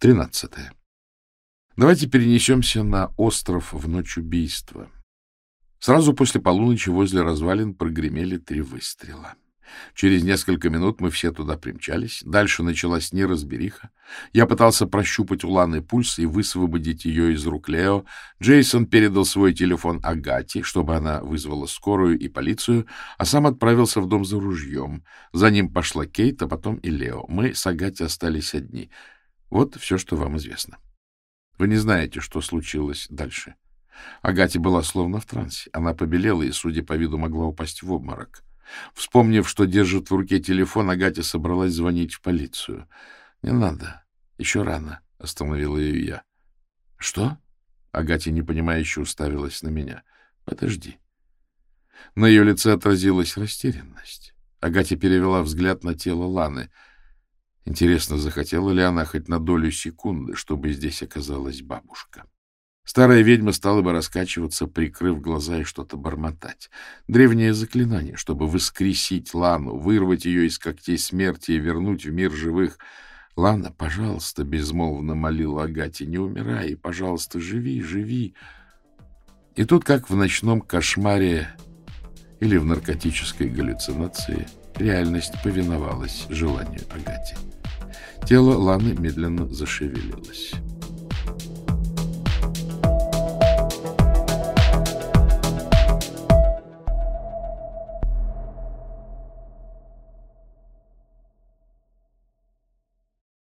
Тринадцатое. Давайте перенесемся на остров в ночь убийства. Сразу после полуночи возле развалин прогремели три выстрела. Через несколько минут мы все туда примчались. Дальше началась неразбериха. Я пытался прощупать у Ланы пульс и высвободить ее из рук Лео. Джейсон передал свой телефон Агате, чтобы она вызвала скорую и полицию, а сам отправился в дом за ружьем. За ним пошла Кейт, а потом и Лео. Мы с Агати остались одни. Вот все, что вам известно. Вы не знаете, что случилось дальше. Агате была словно в трансе. Она побелела и, судя по виду, могла упасть в обморок. Вспомнив, что держит в руке телефон, Агатя собралась звонить в полицию. — Не надо. Еще рано, — остановила ее я. — Что? Агатя непонимающе уставилась на меня. — Подожди. На ее лице отразилась растерянность. Агатя перевела взгляд на тело Ланы. Интересно, захотела ли она хоть на долю секунды, чтобы здесь оказалась бабушка? — Старая ведьма стала бы раскачиваться, прикрыв глаза и что-то бормотать. Древнее заклинание, чтобы воскресить Лану, вырвать ее из когтей смерти и вернуть в мир живых. «Лана, пожалуйста», — безмолвно молила Агате, — «не умирай, пожалуйста, живи, живи». И тут, как в ночном кошмаре или в наркотической галлюцинации, реальность повиновалась желанию Агате. Тело Ланы медленно зашевелилось.